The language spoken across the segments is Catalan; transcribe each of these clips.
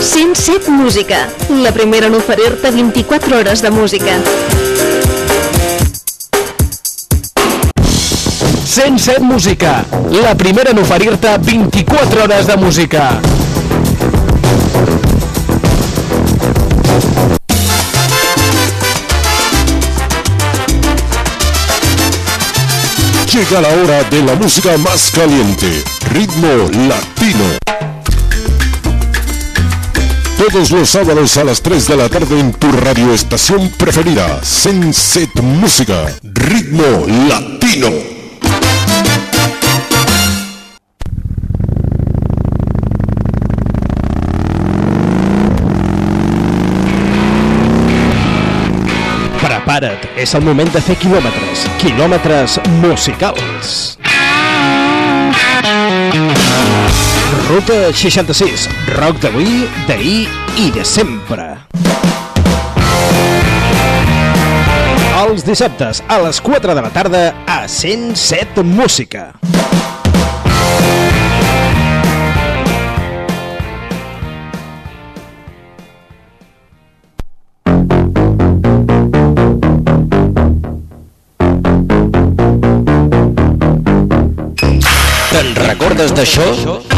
107 Música, la primera en oferir-te 24 hores de música. 107 Música, la primera en oferir-te 24 hores de música. Llega la hora de la música más caliente, ritmo latino. Todos los sábados a las 3 de la tarde en tu radioestación preferida, Senset Música, ritmo latino. Prepara't, és el moment de fer quilòmetres, quilòmetres musicals. Ruta 66, rock d'avui, d'ahir i de sempre. Els dissabtes a les 4 de la tarda a 107 Música. Te'n recordes d'això?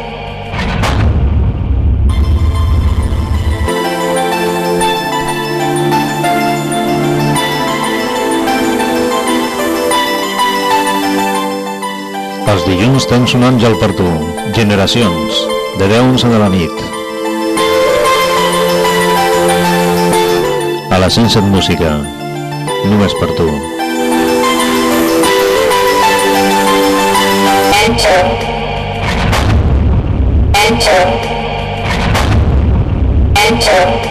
Els dilluns tens un àngel per tu. Generacions, de 10 a 11 de la nit. A la 107 Música, només per tu. Let's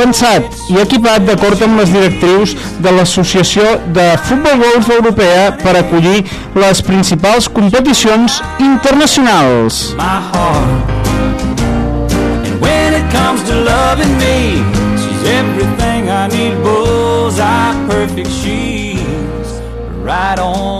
pensat i equipat d'acord amb les directrius de l'Associació de Futbol Golf Europea per acollir les principals competicions internacionals. right on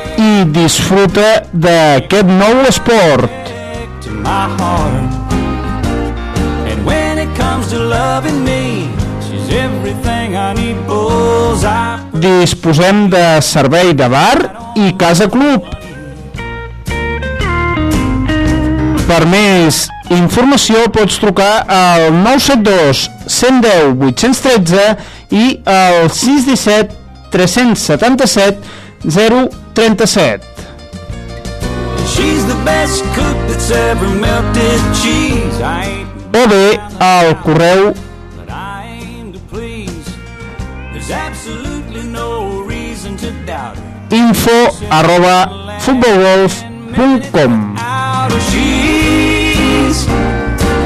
i disfruta d'aquest nou esport. Disposem de servei de bar i casa club. Per més informació pots trucar al 972 110 813 i al 617 377 0 37. O bé al correu. info arroba futbolgolf.com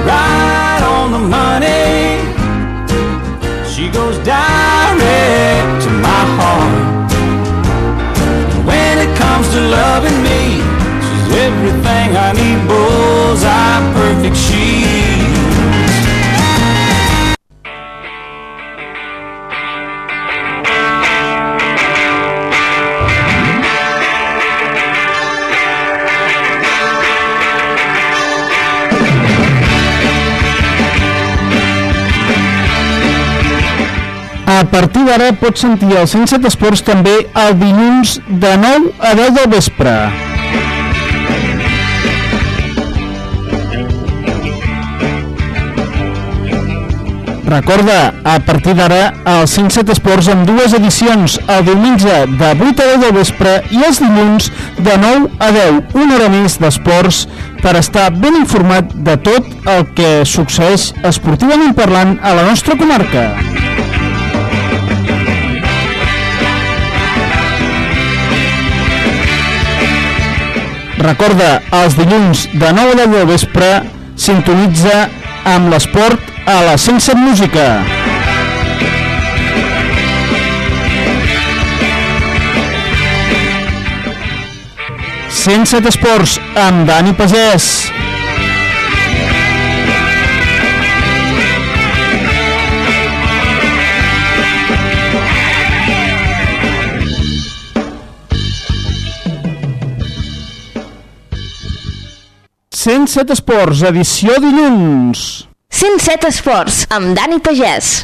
right on the money to loving me. She's everything I need, bullseye, perfect. She A partir d'ara pots sentir el 107 Esports també el dilluns de 9 a 10 del vespre. Recorda, a partir d'ara, el 107 Esports amb dues edicions, el diumenge de 8 a 10 del vespre i els dilluns de 9 a 10, una hora més d'esports per estar ben informat de tot el que succeeix esportivament parlant a la nostra comarca. Recorda, els dilluns de 9 a 10 del vespre sintonitza amb l'esport a la 107 Música. Sense Esports amb Dani Pagès. Cent set esports, edició dilluns. 107 Esports, amb Dani Pagès.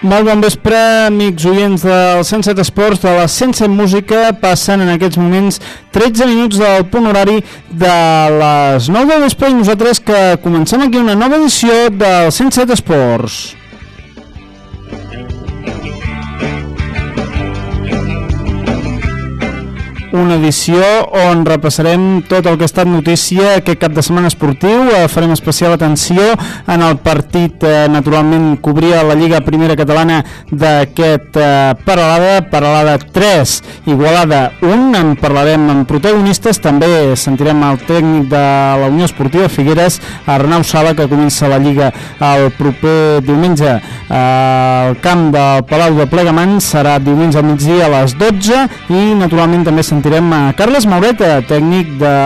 Molt bon vespre, amics oients del 107 Esports, de la 107 Música, passant en aquests moments 13 minuts del punt horari de les 9 del vespre i nosaltres que comencem aquí una nova edició del 107 Esports. Una edició on repassarem tot el que ha estat notícia aquest cap de setmana esportiu, eh, farem especial atenció en el partit eh, naturalment cobria la Lliga Primera Catalana d'aquest eh, Paralada, Paralada 3 Igualada 1, en parlarem amb protagonistes, també sentirem el tècnic de la Unió Esportiva Figueres, Arnau Sala que comença la Lliga el proper diumenge. Al camp del Palau de Plegamans serà diumenge al migdia a les 12 i naturalment també sentirem sentirem a Carles Maureta, tècnic de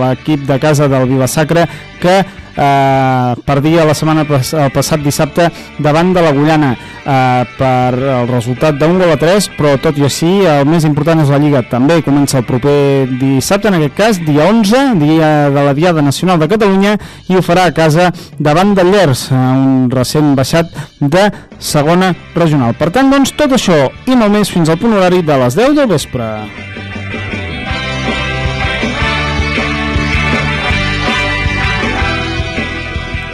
l'equip de casa del Vilasacre, que eh, perdia la setmana pas el passat dissabte davant de la Gullana eh, per el resultat d'un gol a 3 però tot i així el més important és la Lliga. També comença el proper dissabte en aquest cas, dia 11 dia de la Diada Nacional de Catalunya i ho farà a casa davant del Llers un recent baixat de segona regional. Per tant doncs tot això i molt més fins al punt horari de les 10 del vespre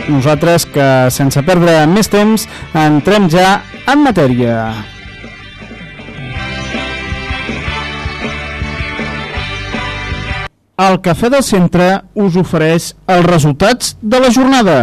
nosaltres que sense perdre més temps entrem ja en matèria. El Cafè del Centre us ofereix els resultats de la jornada.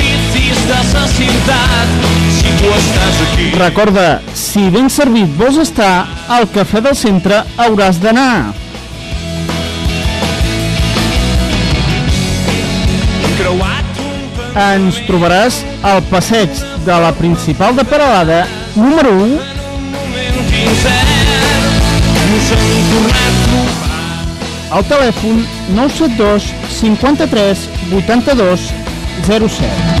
De la ciutat si tu estàs aquí. Recorda, si ben servit vols estar, al Cafè del Centre hauràs d'anar. Ens trobaràs al passeig de la principal de Peralada, número 1, al telèfon 972 53 82 07.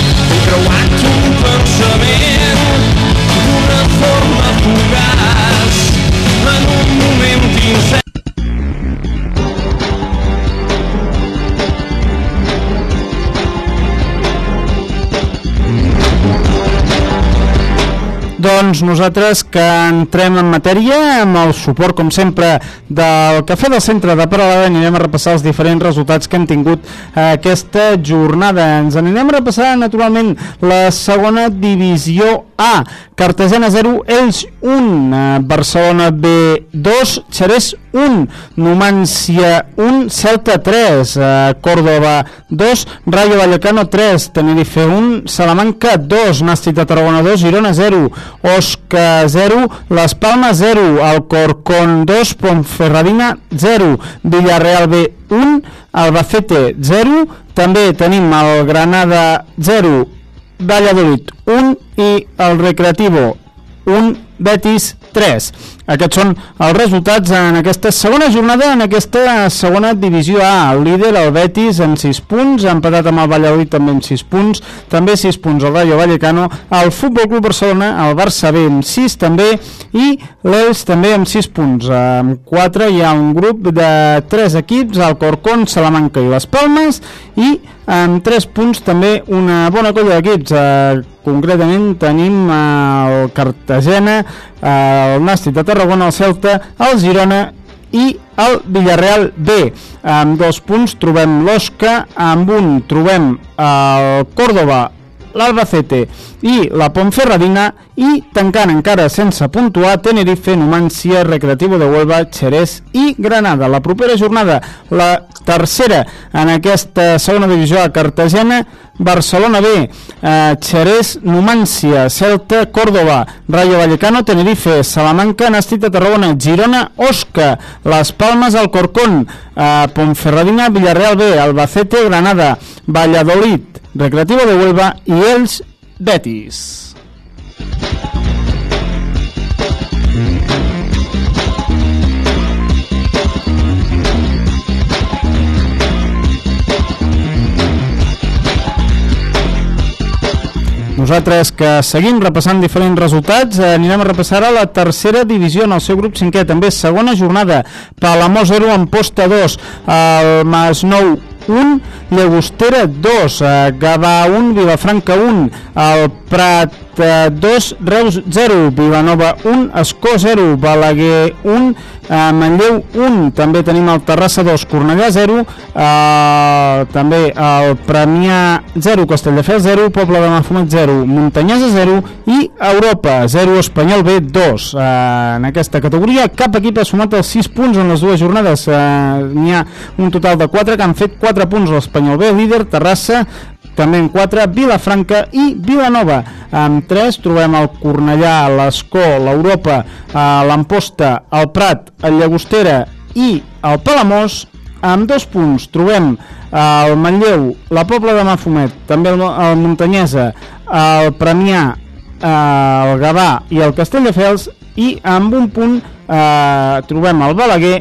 Creuat un pensament d'una forma fugaç, en un moment incert. Doncs nosaltres que entrem en matèria amb el suport, com sempre, del Cafè del Centre de Paralada anirem a repassar els diferents resultats que hem tingut aquesta jornada. Ens anirem a repassar, naturalment, la segona divisió A. Cartagena 0, Elx 1, eh, Barcelona B 2, Xerès 1, Numància 1, Celta 3, eh, Córdoba 2, Rayo Vallecano 3, Tenerife 1, Salamanca 2, Nàstic de Tarragona 2, Girona 0, Osca 0, Les Palmes 0, Alcorcón 2, Ponferradina 0, Villarreal B 1, Albacete 0, també tenim el Granada 0, Valladolid 1 i el Recreativo 1, Betis 3. Aquests són els resultats en aquesta segona jornada, en aquesta segona divisió A. El líder, el Betis, amb 6 punts, ha empatat amb el Valladolid també amb 6 punts, també 6 punts el Rayo Vallecano, el Futbol Club Barcelona, el Barça B amb 6 també, i l'Els també amb 6 punts. Amb 4 hi ha un grup de 3 equips, el Corcón, Salamanca i les Palmes, i amb 3 punts també una bona colla d'equips. Eh, concretament tenim eh, el Cartagena, eh, el Nàstic de Tarragona, el Celta, el Girona i el Villarreal B. Amb dos punts trobem l'Osca, amb un trobem el Córdoba, l'Albacete i la Ponferradina i tancant encara sense puntuar Tenerife, Numància, Recreativo de Huelva, Xerès i Granada. La propera jornada, la tercera en aquesta segona divisió a Cartagena, Barcelona B, eh, Xerès, Numància, Celta, Córdoba, Rayo Vallecano, Tenerife, Salamanca, Nàstic de Tarragona, Girona, Osca, Les Palmes, Alcorcón, eh, Ponferradina, Villarreal B, Albacete, Granada, Valladolid, Recreativo de Huelva i els Betis. Nosaltres que seguim repassant diferents resultats, eh, anirem a repassar a la tercera divisió en el seu grup cinquè, també segona jornada, Palamó 0, Amposta 2, el Masnou 1, Llagostera 2, eh, Gavà 1, Vilafranca 1, el Prat eh, 2, Reus 0, Vilanova 1, Escó 0, Balaguer 1, eh, Manlleu 1, també tenim el Terrassa 2, Cornellà 0, eh, també el Premià 0, Castelldefels 0, Poble de Mafumet 0, Muntanyesa 0 i Europa 0, Espanyol B 2. Eh, en aquesta categoria cap equip ha sumat els 6 punts en les dues jornades. Eh, N'hi ha un total de 4 que han fet 4 punts. l'Espanyol B, líder, Terrassa, també en 4, Vilafranca i Vilanova. Amb 3 trobem el Cornellà, l'Escó, l'Europa, eh, l'Amposta, el Prat, el Llagostera i el Palamós. Amb dos punts trobem eh, el Manlleu, la Pobla de Mafumet, també el, el Muntanyesa, el Premià, eh, el Gavà i el Castelldefels i amb un punt eh, trobem el Balaguer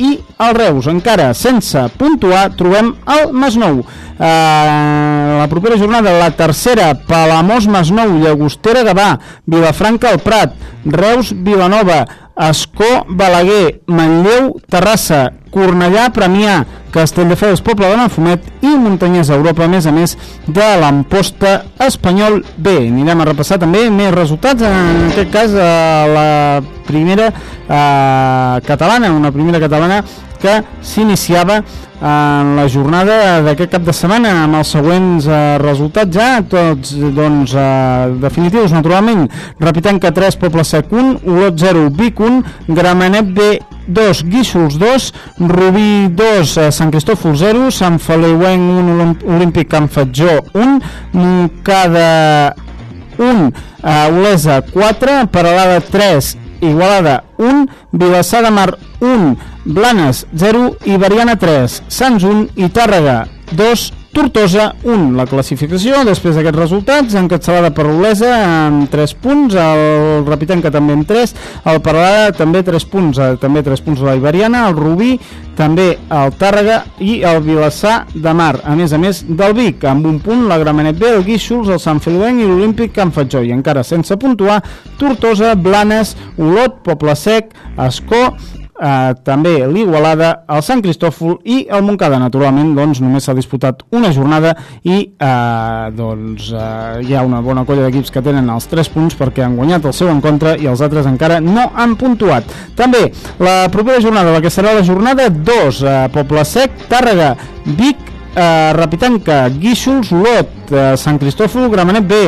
i el Reus. Encara sense puntuar trobem el Masnou. Eh, la propera jornada, la tercera, Palamós Masnou, Llagostera Gavà, Vilafranca el Prat, Reus Vilanova, Escó Balaguer, Manlleu Terrassa, Cornellà Premià, Castelldefels Poble de Mafumet i Muntanyesa Europa, a més a més de l'Amposta Espanyol B. Anirem a repassar també més resultats, en aquest cas a la primera eh, catalana, una primera catalana que s'iniciava en la jornada d'aquest cap de setmana amb els següents eh, resultats ja tots doncs eh, definitius naturalment repitant que 3 Poble Sec 1 Olot 0 Vic 1 Gramenet B 2 Guíxols 2 Rubí 2 eh, Sant Cristòfol 0 Sant Feliuenc 1 Olímp- Olímpic Can Fatjó 1 Montcada 1 eh, Olesa 4 Paralada 3 Igualada 1 Vilassar de Mar 1 Blanes 0 i Variana 3 Sants 1 i Tàrrega 2 Tortosa 1. La classificació, després d'aquests resultats, encapçalada per Olesa amb 3 punts, el Rapitenca també amb 3, el Paralada també 3 punts, eh, també 3 punts la Iberiana, el Rubí, també el Tàrrega i el Vilassar de Mar, a més a més del Vic, amb un punt la Gramenet B, el Guíxols, el Sant Feliuenc i l'Olímpic Can Fatjó, i encara sense puntuar Tortosa, Blanes, Olot, Poble Sec, Escó, eh, també l'Igualada, el Sant Cristòfol i el Montcada. Naturalment, doncs, només s'ha disputat una jornada i eh, doncs, eh, hi ha una bona colla d'equips que tenen els 3 punts perquè han guanyat el seu encontre i els altres encara no han puntuat. També, la propera jornada, la que serà la jornada 2, eh, Poble Sec, Tàrrega, Vic, eh, Rapitanca, Guíxols, Olot, eh, Sant Cristòfol, Gramenet B,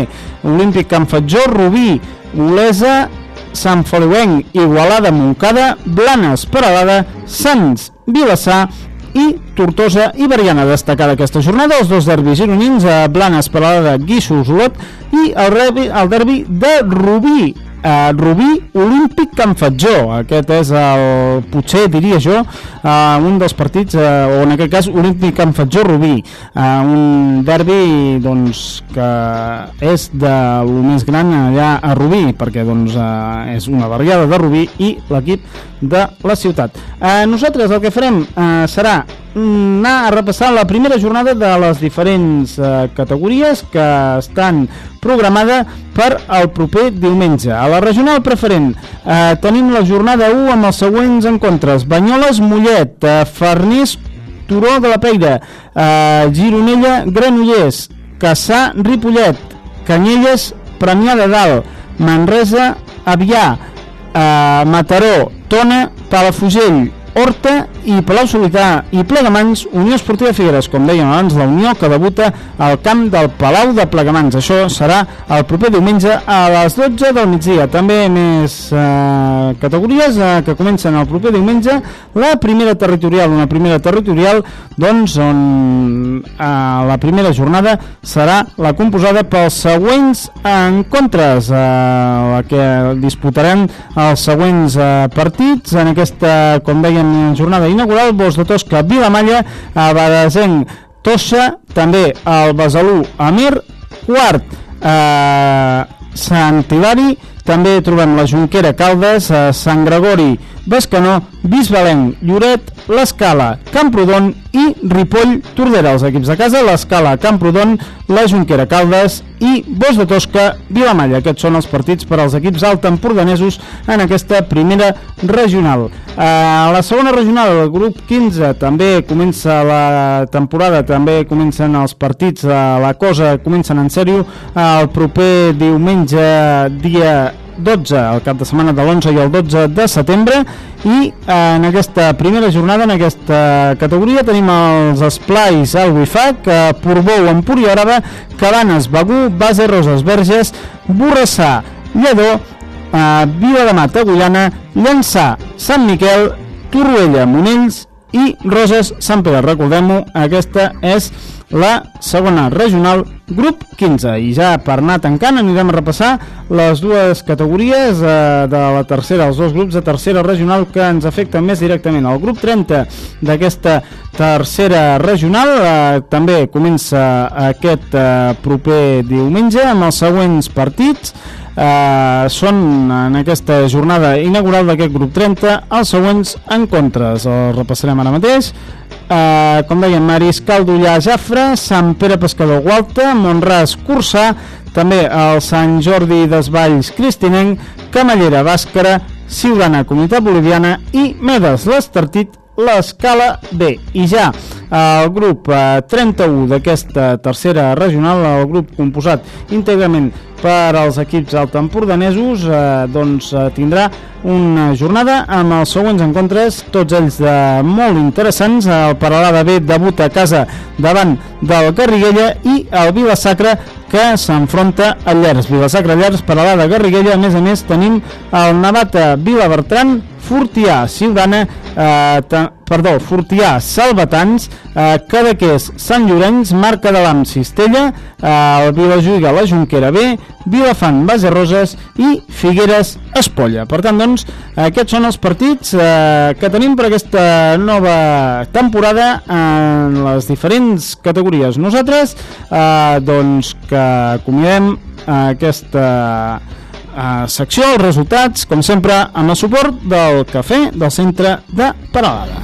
Olímpic Can Fatjó, Rubí, Olesa, Sant Feliuenc, Igualada, Montcada, Blanes, Peralada, Sants, Vilassar i Tortosa i Bariana. Destacada aquesta jornada, els dos derbis gironins, a Blanes, Peralada, Guíxols, Olot i el, derbi, el derbi de Rubí, eh, Rubí Olímpic Can Fatjó aquest és el, potser diria jo eh, un dels partits eh, o en aquest cas Olímpic Can Fatjó Rubí. Eh, un derbi doncs, que és de lo més gran allà a Rubí perquè doncs, eh, és una barriada de Rubí i l'equip de la ciutat. Eh, nosaltres el que farem eh, serà anar a repassar la primera jornada de les diferents eh, categories que estan programada per al proper diumenge. A la regional preferent eh, tenim la jornada 1 amb els següents encontres. Banyoles, Mollet, eh, Farners, Turó de la Peira, eh, Gironella, Granollers, Caçà, Ripollet, Canyelles, Premià de Dalt, Manresa, Avià, eh, Mataró, Tona, Palafugell, Horta i Palau Solità i Plegamans, Unió Esportiva Figueres, com dèiem abans, la Unió que debuta al camp del Palau de Plegamans. Això serà el proper diumenge a les 12 del migdia. També més eh, categories eh, que comencen el proper diumenge. La primera territorial, una primera territorial doncs, on eh, la primera jornada serà la composada pels següents encontres, eh, la que disputaran els següents eh, partits en aquesta, com dèiem, en jornada inaugural, Bos de Tosca, Vilamalla, a Badesenc, Tossa, també el Besalú, Amir, quart, eh, Sant Hilari, també trobem la Junquera Caldes, eh, Sant Gregori, Bescanó, Bisbalenc, Lloret, l'Escala, Camprodon i Ripoll, Tordera. Els equips de casa, l'Escala, Camprodon, la Junquera Caldes i Bos de Tosca, Vilamalla. Aquests són els partits per als equips alt empordanesos en aquesta primera regional. A la segona regional, el grup 15, també comença la temporada, també comencen els partits, la cosa comencen en sèrio el proper diumenge dia 12, el cap de setmana de l'11 i el 12 de setembre i eh, en aquesta primera jornada, en aquesta categoria tenim els esplais al Wifac, eh, Portbou, Empúria Araba, Cabanes, Begú, Base Roses Verges, Borrassà, Lledó, eh, Vila de Mata, Agullana, Llançà, Sant Miquel, Torroella, Monells i Roses, Sant Pere. Recordem-ho, aquesta és la segona regional grup 15 i ja per anar tancant anirem a repassar les dues categories eh, de la tercera, els dos grups de tercera regional que ens afecten més directament. El grup 30 d'aquesta tercera regional eh, també comença aquest eh, proper diumenge amb els següents partits. Eh, són en aquesta jornada inaugural d'aquest grup 30 els següents encontres els repassarem ara mateix eh, com dèiem, Mariscal d'Ullà Jafre, Sant Pere Pescador Gualta, Montràs Cursà, també el Sant Jordi d'Esvalls Cristinenc, Camallera Bàscara, Ciudadana Comunitat Boliviana i Medes l'Estartit l'escala B. I ja el grup eh, 31 d'aquesta tercera regional, el grup composat íntegrament per als equips altempordanesos, eh, doncs eh, tindrà una jornada amb els següents encontres, tots ells de molt interessants. El Paralada B debuta a casa davant del Garriguella i el Vila Sacra que s'enfronta a Llers. Vila Sacra Llers, Paralada Garriguella, a més a més tenim el Navata Vila Bertran, Fortià Ciudadana, eh, perdó, Fortià Salvatans, eh, Cadaqués Sant Llorenç, Marca de l'Am Cistella, eh, Vilajuiga la Junquera B, Vilafant Base Roses i Figueres Espolla. Per tant, doncs, aquests són els partits eh, que tenim per aquesta nova temporada en les diferents categories. Nosaltres, eh, doncs, que acomiadem aquesta eh, secció, els resultats, com sempre, amb el suport del cafè del centre de Paralada.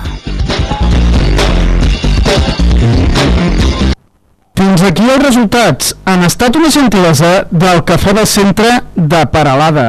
Fins aquí els resultats. Han estat una gentilesa del cafè del centre de Paralada.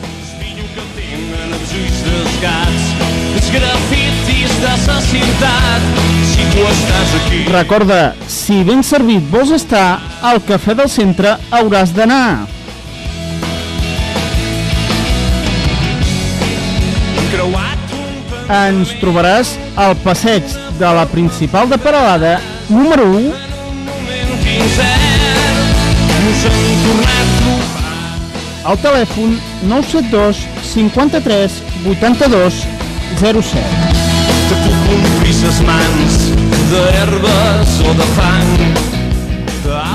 de ciutat si tu estàs aquí Recorda, si ben servit vols estar, al Cafè del Centre hauràs d'anar. Ens trobaràs al passeig de la principal de Paralada, número 1, moment incert us hem tornat a trobar al telèfon 972 53 82 07. Les mans d'herbes o de fang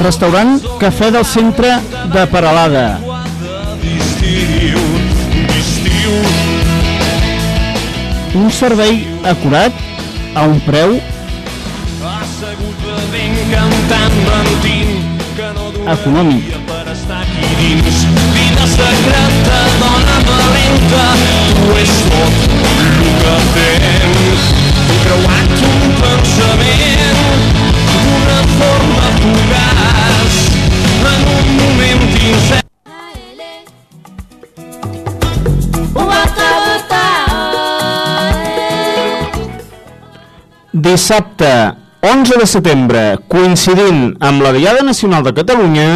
Restaurant Cafè del Centre de Paralada. d'estiu d'estiu Un servei acurat a un preu assegut bevent cantant mentint que no econòmic. per estar aquí dins vida secreta dona valenta tu és tot el que tens forma Dissabte 11 de setembre, coincidint amb la Diada Nacional de Catalunya,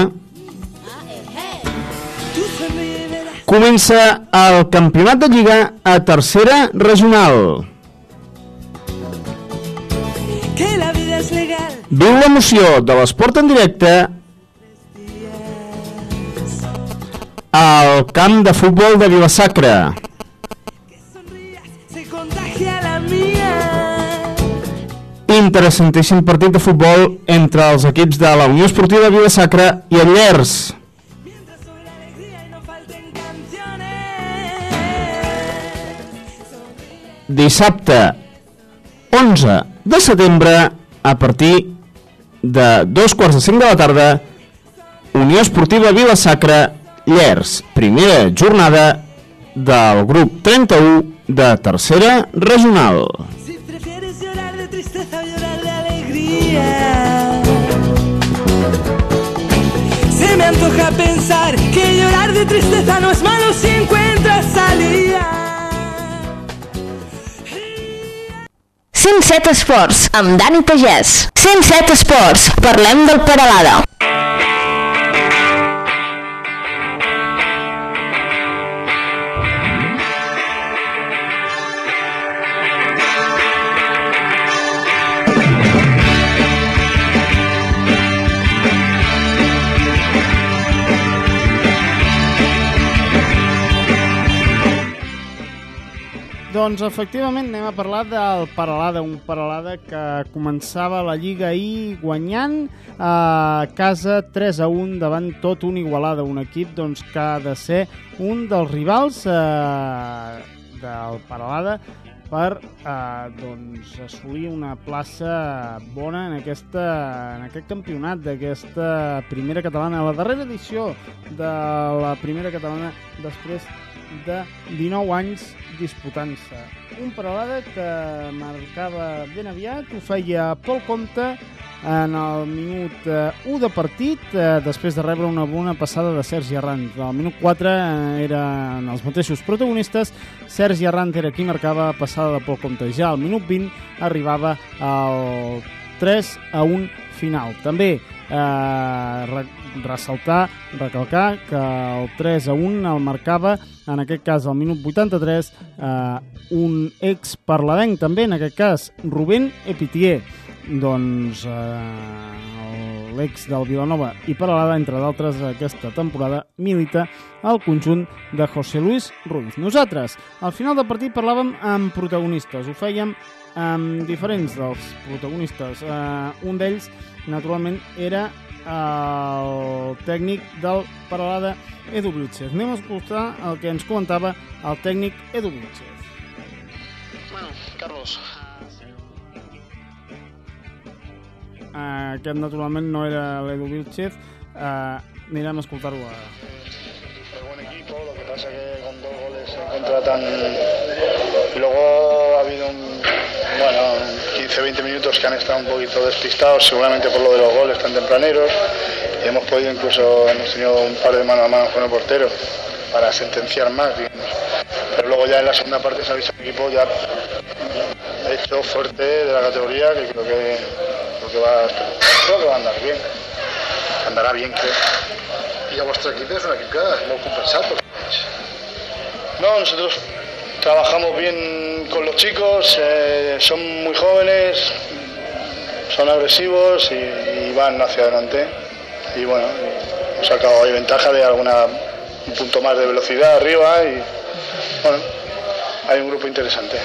comença el Campionat de Lliga a tercera regional. Viu l'emoció de l'esport en directe al camp de futbol de Vilasacra. Interessantíssim partit de futbol entre els equips de la Unió Esportiva de Vilasacra i el Llers. Dissabte 11 de setembre a partir de dos quarts de cinc de la tarda Unió Esportiva Vilasacra Llers, primera jornada del grup 31 de tercera regional. Si prefieres llorar de tristeza o llorar de alegría. Se me antoja pensar que llorar de tristeza no es malo si encuentras salida. 107 Esports, amb Dani Pagès. 107 Esports, parlem del Paralada. Doncs efectivament anem a parlar del Paralada, un Paralada que començava la Lliga ahir guanyant a casa 3 a 1 davant tot un Igualada, un equip doncs, que ha de ser un dels rivals eh, del Paralada per eh, doncs, assolir una plaça bona en, aquesta, en aquest campionat d'aquesta primera catalana, la darrera edició de la primera catalana després de 19 anys disputant-se. Un Peralada que marcava ben aviat, ho feia Pol Comte en el minut eh, 1 de partit, eh, després de rebre una bona passada de Sergi Arrant. Al minut 4 eh, eren els mateixos protagonistes, Sergi Arrant era qui marcava passada de Pol Comte. Ja al minut 20 arribava el 3 a 1 final. També eh, re ressaltar, recalcar que el 3 a 1 el marcava, en aquest cas al minut 83, eh, un ex parladenc també, en aquest cas Rubén Epitier, doncs eh, l'ex del Vilanova i Paralada, entre d'altres, aquesta temporada milita al conjunt de José Luis Ruiz. Nosaltres, al final del partit, parlàvem amb protagonistes, ho fèiem amb diferents dels protagonistes. Eh, un d'ells, naturalment, era el tècnic del Paralada, Edu Vilchez. Anem a escoltar el que ens comentava el tècnic Edu Vilchez. Bueno, Carlos, Uh, aquest naturalment no era l'Edu Vilchez. Uh, anirem a escoltar-ho ara. Lo que pasa que con dos goles en contra tan... Luego ha habido un, bueno, 15-20 minutos que han estado un poquito despistados, seguramente por lo de los goles tan tempraneros. Y hemos podido incluso, hemos tenido un par de mano a mano con el portero para sentenciar más, digamos. Pero luego ya en la segunda parte se ha visto un equipo ya hecho fuerte de la categoría, que creo que, creo que, va, creo que va a andar bien. Andarà bien, creo. i el vostre equip és un equip que No, nosotros trabajamos bien con los chicos, eh, son muy jóvenes, son agresivos y, y van hacia adelante. Y bueno, hemos sacado ahí ventaja de alguna un punto más de velocidad arriba y bueno, hay un grupo interesante.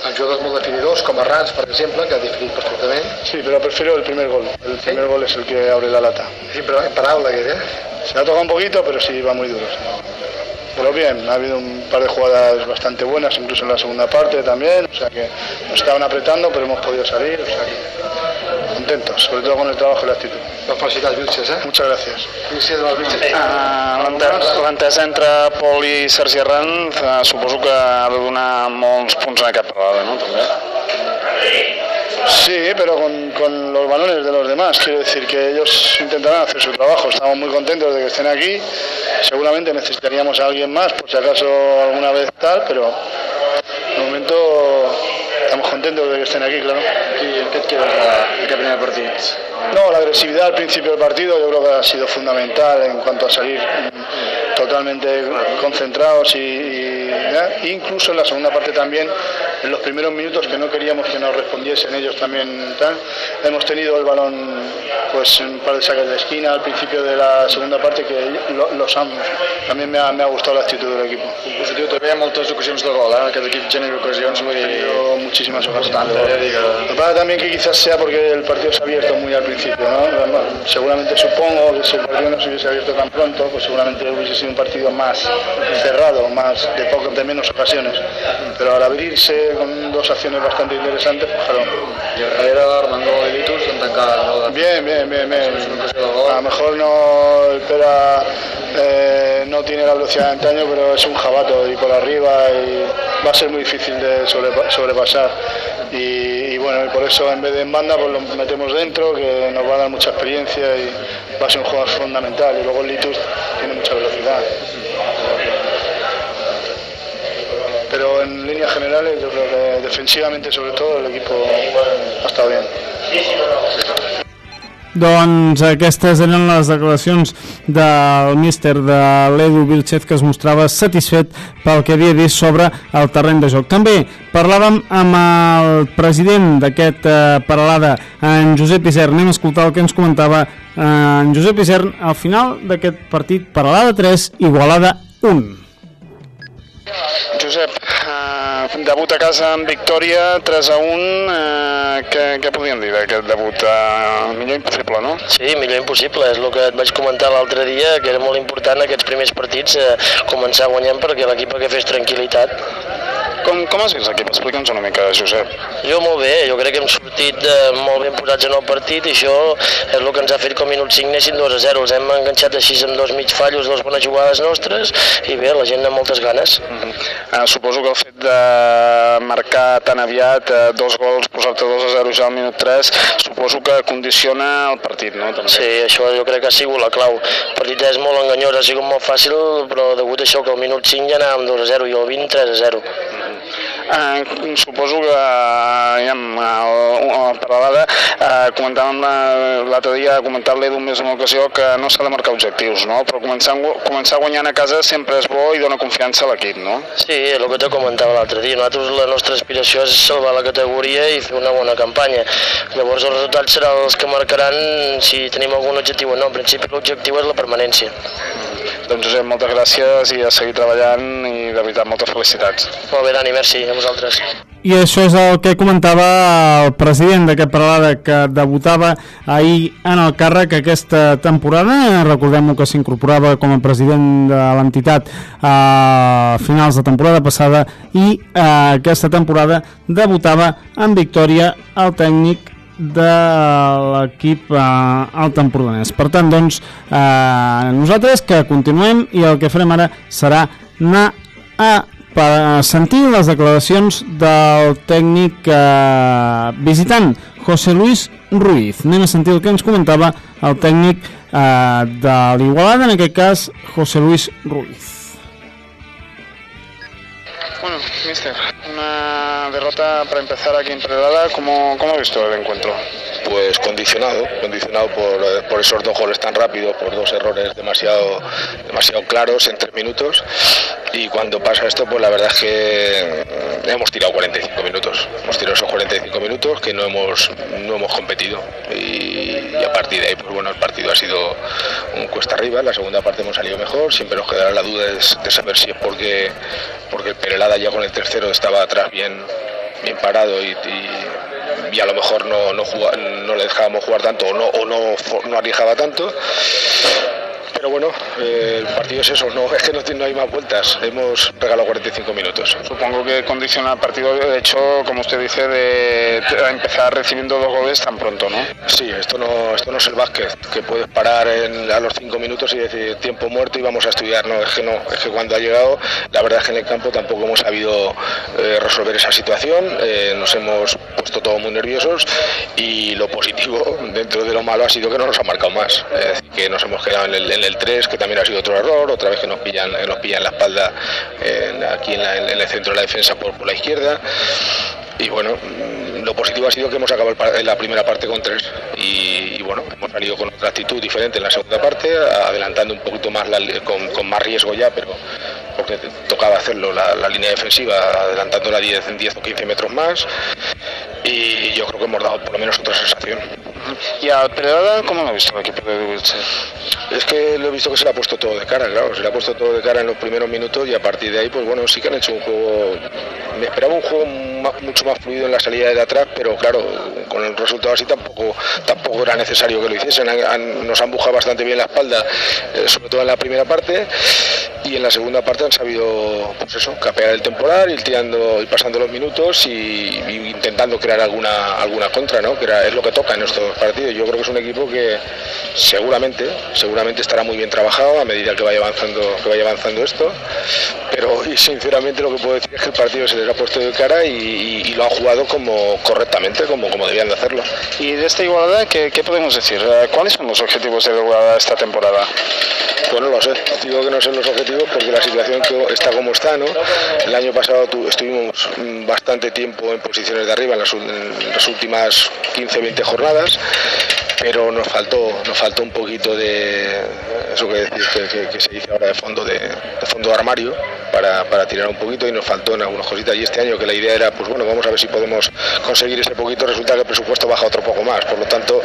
Amb jugadors molt definidors, com Arrats, per exemple, que ha definit perfectament. Sí, pero prefiero el primer gol. El primer gol es el que abre la lata. És imparable aquest, eh? Se ha tocado un poquito, pero sí va muy duro. Pero bien, ha habido un par de jugadas bastante buenas, incluso en la segunda parte también. O sea que nos estaban apretando, pero hemos podido salir. O sea que contentos, sobre todo con el trabajo y la actitud. Doncs felicitats, Vilches, eh? Muchas gracias. Inici de les Vilches. Uh, L'entesa entre Pol i Sergi Arran uh, suposo que ha de donar molts punts en aquest parlada, no? També. Sí, pero con, con los balones de los demás. Quiero decir que ellos intentarán hacer su trabajo. Estamos muy contentos de que estén aquí. Seguramente necesitaríamos a alguien más, por si acaso alguna vez tal, pero de momento estamos contentos de que estén aquí, claro. I què et queda d'aquest primer partit? No, la agresividad al principio del partido yo creo que ha sido fundamental en cuanto a salir mm, totalmente concentrados y, y, ¿eh? incluso en la segunda parte también en los primeros minutos que no queríamos que nos respondiesen ellos también tal, hemos tenido el balón pues un par de saques de esquina al principio de la segunda parte que lo- los han también me ha, me ha gustado la actitud del equipo En positiu també hi ha moltes ocasions de gol, eh? Aquest equip genera ocasions, vull dir... muchísimas digo. Lo que pasa también que quizás sea porque el partido se ha abierto muy al principio, ¿no? Bueno, seguramente supongo que si el partido no se hubiese abierto tan pronto, pues seguramente hubiese sido un partido más cerrado, más de poco, de menos ocasiones. Pero al abrirse con dos acciones bastante interesantes, pues claro. Bien, bien, bien, bien. A lo mejor no el Pera eh, no tiene la velocidad de antaño, pero es un jabato y por arriba y va a ser muy difícil de sobrepa- sobrepasar. Y, y bueno, y por eso en vez de en banda pues lo metemos dentro, que nos va a dar mucha experiencia y va a ser un jugador fundamental. Y luego el Litus tiene mucha velocidad. Pero en líneas generales yo creo que defensivamente sobre todo el equipo ha estado bien. Doncs aquestes eren les declaracions del míster de l'Edu Vilchez que es mostrava satisfet pel que havia vist sobre el terreny de joc. També parlàvem amb el president d'aquest eh, Paralada, en Josep Isern. Anem a escoltar el que ens comentava eh, en Josep Isern al final d'aquest partit Paralada 3, Igualada 1. Josep, eh, debut a casa amb victòria, 3 a 1, eh, què, què podríem dir d'aquest debut? Eh, millor impossible, no? Sí, millor impossible, és el que et vaig comentar l'altre dia, que era molt important aquests primers partits eh, començar guanyant perquè l'equip agafés tranquil·litat. Com, com has vist l'equip? Explica'ns una mica, Josep. Jo molt bé, jo crec que hem sortit eh, molt ben posats en el partit i això és el que ens ha fet al minut 5 anessin 2 a 0. Els hem enganxat així amb dos mig fallos, dues bones jugades nostres i bé, la gent amb moltes ganes. Uh -huh. uh, suposo que el fet de marcar tan aviat uh, dos gols, posar-te 2 a 0 ja al minut 3, suposo que condiciona el partit, no? També. Sí, això jo crec que ha sigut la clau. El partit és molt enganyós, ha sigut molt fàcil, però degut a això que al minut 5 ja anàvem 2 a 0 i al 20 3 a 0. Uh -huh. Uh, suposo que ja, uh, per l'Ada uh, comentàvem l'altre dia, ha comentat l'Edu més en una ocasió que no s'ha de marcar objectius, no? però començar, començar guanyant a casa sempre és bo i dona confiança a l'equip, no? Sí, el que te comentava l'altre dia, nosaltres la nostra aspiració és salvar la categoria i fer una bona campanya. Llavors els resultats seran els que marcaran si tenim algun objectiu o no. En principi l'objectiu és la permanència. Doncs Josep, moltes gràcies i a seguir treballant i de veritat moltes felicitats. Molt bé, Dani, merci a vosaltres. I això és el que comentava el president d'aquest Paralada que debutava ahir en el càrrec aquesta temporada. Recordem que s'incorporava com a president de l'entitat a finals de temporada passada i eh, aquesta temporada debutava en victòria el tècnic de l'equip eh, alt empordanès. Per tant, doncs, eh, nosaltres que continuem i el que farem ara serà anar a per sentir les declaracions del tècnic eh, visitant, José Luis Ruiz. Anem a sentir el que ens comentava el tècnic eh, de l'Igualada, en aquest cas, José Luis Ruiz. Bueno, mister, una derrota para empezar aquí en Predada. ¿Cómo, cómo ha visto el encuentro? Pues condicionado, condicionado por, eh, por, esos dos goles tan rápidos, por dos errores demasiado, demasiado claros en tres minutos. Y cuando pasa esto, pues la verdad es que mm, hemos tirado 45 minutos. Hemos tirado esos 45 minutos que no hemos, no hemos competido. Y, a partir de ahí, pues bueno, el partido ha sido un cuesta arriba. En la segunda parte hemos salido mejor. Siempre nos quedará la duda de, de saber si es porque, porque el Perelada ya con el tercero estaba atrás bien, bien parado y, a lo mejor no, no, le dejábamos jugar tanto o no, o no, no arriesgaba tanto. Pero bueno, eh, el partido es eso, no, es que no, no, hay más vueltas, hemos regalado 45 minutos. Supongo que condiciona el partido, de hecho, como usted dice, de, empezar recibiendo dos goles tan pronto, ¿no? Sí, esto no, esto no es el básquet, que puedes parar en, a los 5 minutos y decir tiempo muerto y vamos a estudiar, no, es que no, es que cuando ha llegado, la verdad es que en el campo tampoco hemos sabido eh, resolver esa situación, eh, nos hemos puesto todos muy nerviosos y lo positivo dentro de lo malo ha sido que no nos ha marcado más, es decir, que nos hemos quedado en el, en el el 3, que también ha sido otro error, otra vez que nos pillan, nos pillan la espalda aquí en, en, el centro de la defensa por, por la izquierda. Y bueno, lo positivo ha sido que hemos acabado en la primera parte con tres y, y, bueno, hemos salido con otra actitud diferente en la segunda parte, adelantando un poquito más, la, con, con, más riesgo ya, pero porque tocaba hacerlo la, la línea defensiva, adelantándola 10, 10 o 15 metros más y yo creo que hemos dado por lo menos otra sensación. ¿Y a Pereda cómo lo ha visto el equipo de Dulce? Es que lo he visto que se le ha puesto todo de cara, claro, se le ha puesto todo de cara en los primeros minutos y a partir de ahí, pues bueno, sí que han hecho un juego. Me esperaba un juego más, mucho más fluido en la salida de atrás, pero claro, con el resultado así tampoco, tampoco era necesario que lo hiciesen. Nos han bujado bastante bien la espalda, eh, sobre todo en la primera parte, y en la segunda parte han sabido, pues eso, capear el temporal, ir tirando y pasando los minutos y, intentando crear alguna, alguna contra, ¿no? Que era, es lo que toca en estos partidos. Yo creo que es un equipo que seguramente, seguramente estará muy bien trabajado a medida que vaya avanzando, que vaya avanzando esto. Pero y sinceramente lo que puedo decir es que el partido se les ha puesto de cara y lo han jugado como correctamente, como, como debían de hacerlo. Y de esta igualdad, ¿qué, ¿qué, podemos decir? ¿Cuáles son los objetivos de la igualdad esta temporada? Pues no lo sé. Digo que no son los objetivos porque la situación está como está, ¿no? El año pasado estuvimos bastante tiempo en posiciones de arriba en las, en las últimas 15-20 jornadas pero nos faltó nos faltó un poquito de eso que, que, que, que se dice ahora de fondo de, de fondo de armario para, para, tirar un poquito y nos faltó en algunas cositas. Y este año que la idea era pues bueno vamos a ver si podemos conseguir ese poquito resulta que el presupuesto baja otro poco más. Por lo tanto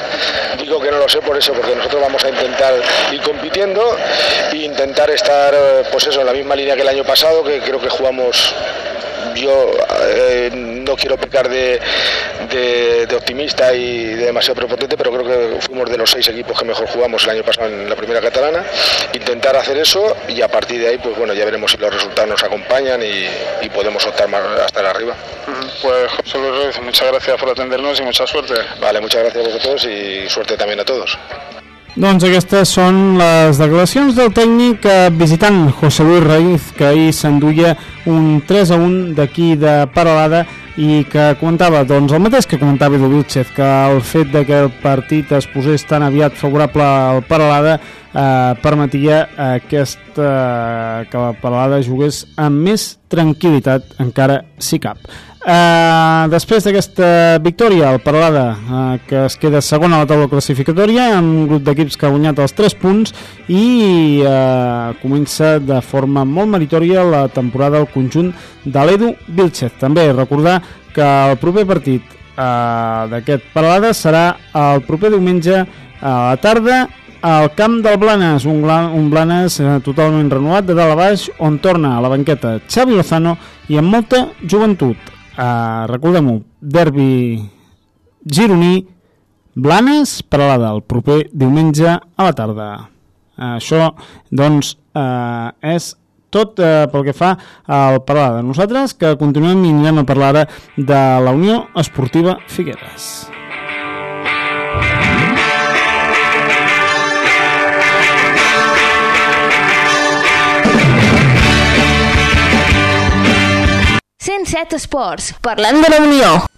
digo que no lo sé por eso porque nosotros vamos a intentar ir compitiendo e intentar estar pues eso en la misma línea que el año pasado que creo que jugamos yo eh, no quiero pecar de, de, de optimista y de demasiado prepotente, pero creo que fuimos de los seis equipos que mejor jugamos el año pasado en la primera catalana. Intentar hacer eso y a partir de ahí, pues bueno, ya veremos si los resultados nos acompañan y, y podemos optar más hasta arriba. Pues José Luis Ruiz, muchas gracias por atendernos y mucha suerte. Vale, muchas gracias a vosotros y suerte también a todos. Doncs aquestes són les declaracions del tècnic eh, visitant José Luis Raíz, que ahir s'enduia un 3 a 1 d'aquí de Paralada i que comentava doncs, el mateix que comentava Edu Vilchez, que el fet de que el partit es posés tan aviat favorable al Paralada eh, permetia aquesta, que la Paralada jugués amb més tranquil·litat, encara si cap. Uh, després d'aquesta victòria, el Paralada, uh, que es queda segon a la taula classificatòria, amb un grup d'equips que ha guanyat els 3 punts i uh, comença de forma molt meritòria la temporada al conjunt de l'Edu Vilchez. També recordar que el proper partit uh, d'aquest Paralada serà el proper diumenge a la tarda al camp del Blanes, un, un Blanes eh, totalment renovat de dalt a baix, on torna a la banqueta Xavi Lozano i amb molta joventut. Uh, Recordem-ho, derbi gironí, Blanes, Paralada, el proper diumenge a la tarda. Això, doncs, uh, és tot eh, pel que fa al Paralada. Nosaltres que continuem i anirem a parlar ara de la Unió Esportiva Figueres. Set Esports, parlant de la Unió.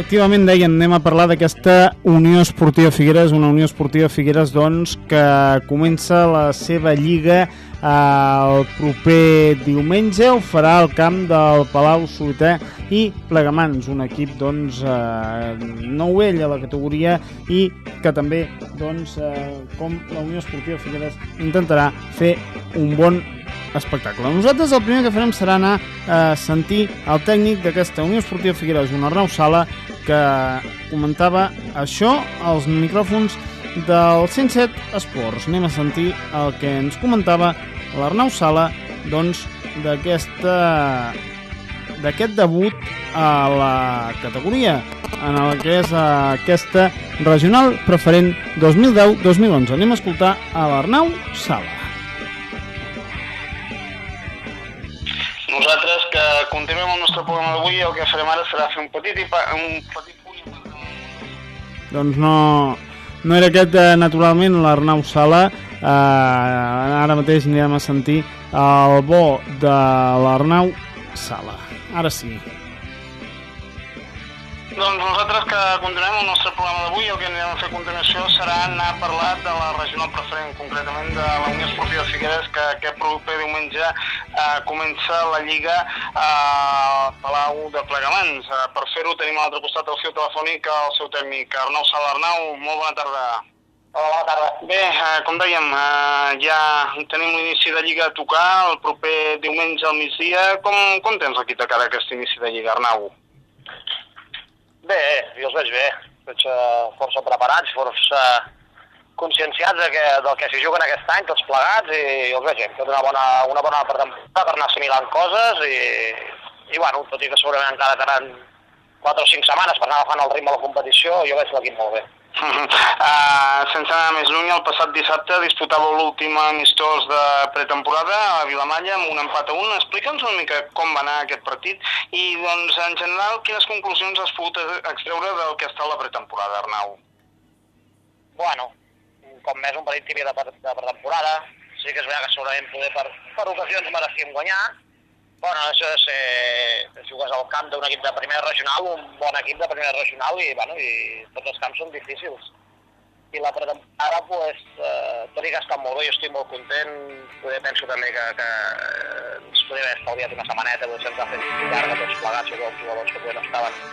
Efectivament, deien, anem a parlar d'aquesta Unió Esportiva Figueres, una Unió Esportiva Figueres doncs, que comença la seva lliga eh, el proper diumenge, ho farà al camp del Palau Soliter i Plegamans, un equip doncs, eh, novell a la categoria i que també, doncs, eh, com la Unió Esportiva Figueres, intentarà fer un bon espectacle. Nosaltres el primer que farem serà anar a sentir el tècnic d'aquesta Unió Esportiva Figueres, un Arnau Sala, que comentava això als micròfons del 107 Esports. Anem a sentir el que ens comentava l'Arnau Sala doncs, d'aquesta d'aquest debut a la categoria en el que és aquesta regional preferent 2010-2011. Anem a escoltar a l'Arnau Sala. Nosaltres que continuem el nostre programa d'avui el que farem ara serà fer un petit, un petit. Doncs no, no era aquest eh, naturalment l'Arnau Sala, eh, ara mateix anirem a sentir el bo de l'Arnau Sala. Ara sí. Doncs nosaltres que continuem el nostre programa d'avui, el que anirem a fer a continuació serà anar a parlar de la regional preferent, concretament de la Unió Esportiva Figueres, que aquest proper diumenge eh, comença la Lliga a eh, Palau de Plegamans. Eh, per fer-ho tenim a l'altre costat del fil telefònic el seu tècnic Arnau Salarnau. Molt bona tarda. Hola, bona tarda. Bé, eh, com dèiem, eh, ja tenim l'inici de Lliga a tocar el proper diumenge al migdia. Com, com tens l'equip de cara a aquest inici de Lliga, Arnau? Bé, jo els veig bé. Veig uh, força preparats, força conscienciats de que, del que s'hi juguen aquest any, tots plegats, i jo els veig bé. Tot una bona, una bona pretemporada per anar assimilant coses i, i bueno, tot i que segurament encara tenen 4 o 5 setmanes per anar agafant el ritme de la competició, jo veig l'equip molt bé. Uh, sense anar més lluny, el passat dissabte disputàveu l'últim amistós de pretemporada a Vilamalla amb un empat a un. Explica'ns una mica com va anar aquest partit i, doncs, en general, quines conclusions has pogut extreure del que ha estat la pretemporada, Arnau? Bueno, com més un partit típic de pretemporada, sí que és veritat que segurament poder per, per ocasions mereixíem guanyar, Bueno, de ser, jugues al camp d'un equip de primera regional, un bon equip de primera regional i, bueno, i tots els camps són difícils. I la pretemporada, pues, eh, tot i que estat molt bé, jo estic molt content, poder penso també que, que ens podria haver estalviat una setmaneta, potser ens ha fet llarga tots plegats, els jugadors que potser no estaven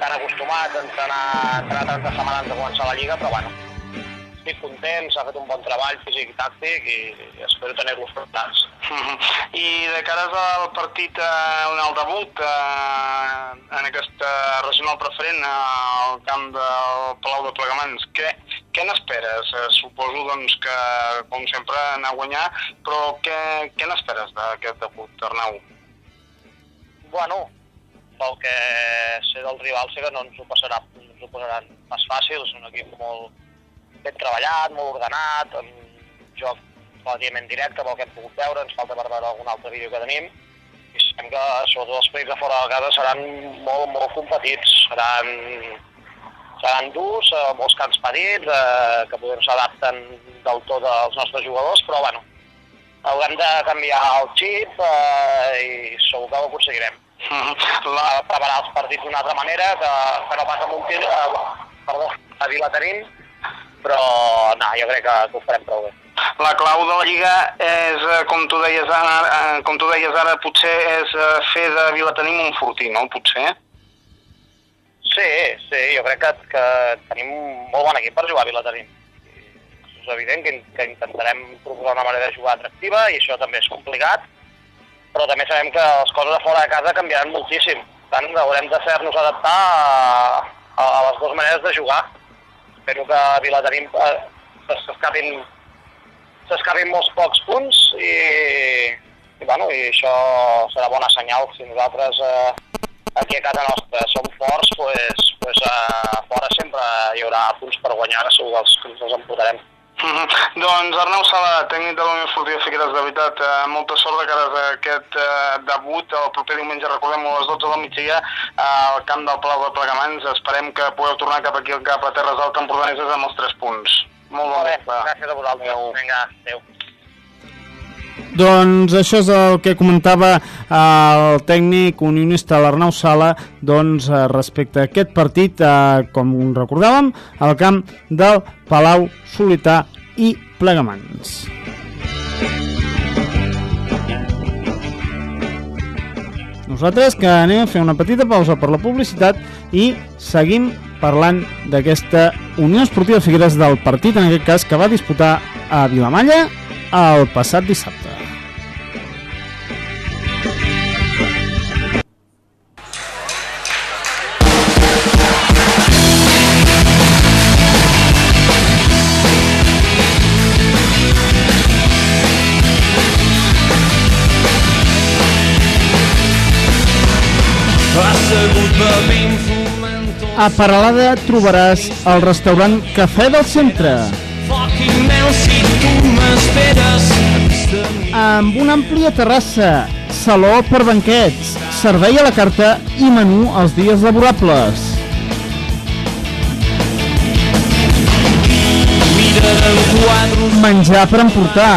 tan acostumats a entrenar, entrenar tantes setmanes de començar la Lliga, però bueno, estic content, s'ha fet un bon treball físic i tàctic i, espero tenir-los preparats. Mhm. I de cara al partit, eh, el debut eh, en aquesta regional preferent al camp del Palau de Plegamans, què, què n'esperes? Eh, suposo doncs, que, com sempre, anar a guanyar, però què, què n'esperes d'aquest debut, Arnau? Bueno, pel que sé del rival sé que no ens ho, passarà, no ens ho posaran pas fàcil, és un equip molt ben treballat, molt ordenat, amb joc relativament directe pel que hem pogut veure, ens falta per veure algun altre vídeo que tenim, i sabem que sobretot els partits de fora de casa seran molt, molt competits, seran, seran durs, eh, molts camps petits, eh, que potser no s'adapten del tot als nostres jugadors, però bueno, haurem de canviar el xip eh, i segur que ho aconseguirem. La... Preparar els partits d'una altra manera, que, que no passa amb un tir, eh, perdó, a Vilaterim, però no, jo crec que, que ho farem prou bé. La clau de la Lliga és, eh, com tu deies ara, eh, com tu deies ara potser és eh, fer de Vilatenim un fortí, no? Potser? Sí, sí, jo crec que, que tenim un molt bon equip per jugar a Vilaterim. És evident que, que intentarem proposar una manera de jugar atractiva i això també és complicat, però també sabem que les coses a fora de casa canviaran moltíssim. Per tant, haurem de fer-nos adaptar a, a, a les dues maneres de jugar. Espero que a Vilaterim eh, s'escapin s'escapin molts pocs punts i, i, bueno, i això serà bona senyal si nosaltres eh, aquí a casa nostra som forts, pues, pues, eh, fora sempre hi haurà punts per guanyar, segur que els, els emportarem. Mm -hmm. Doncs Arnau Sala, tècnic de la Unió Esportiva Figueres, de veritat, eh, molta sort de cara a aquest eh, debut el proper diumenge, recordem a les 12 del migdia eh, al camp del Palau de Plegamans. Esperem que pugueu tornar cap aquí, cap a Terres Altes Empordaneses amb els 3 punts. Molt bon bé, gràcies a vosaltres. Adéu. Vinga, adéu. Doncs això és el que comentava eh, el tècnic unionista l'Arnau Sala doncs, eh, respecte a aquest partit, eh, com recordàvem, al camp del Palau Solità i Plegamans. Nosaltres que anem a fer una petita pausa per la publicitat i seguim parlant d'aquesta Unió Esportiva Figueres del partit, en aquest cas, que va disputar a Vilamalla el passat dissabte. A Paralada trobaràs el restaurant Cafè del Centre. Amb una àmplia terrassa, saló per banquets, servei a la carta i menú els dies laborables. Menjar per emportar.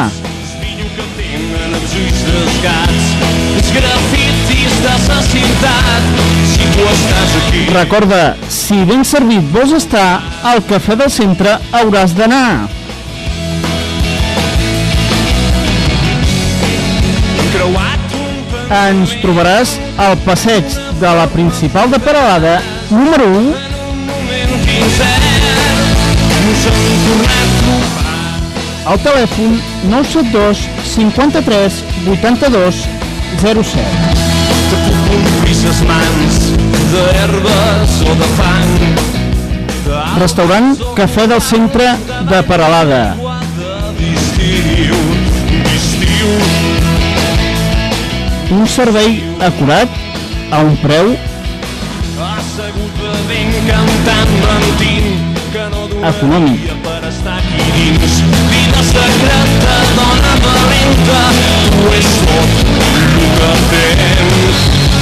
Recorda, si ben servit vols estar al Cafè del Centre hauràs d'anar Ens trobaràs al passeig de la principal de Paralada número 1 al telèfon 972 53 82 07. Que puc omplir ses mans d'herbes o de fang. Restaurant Cafè del Centre de Paralada. Un servei acurat a un preu. Assegut bevent cantant mentint que no econòmic. per estar aquí dins. Vida secreta dona valenta tu és tot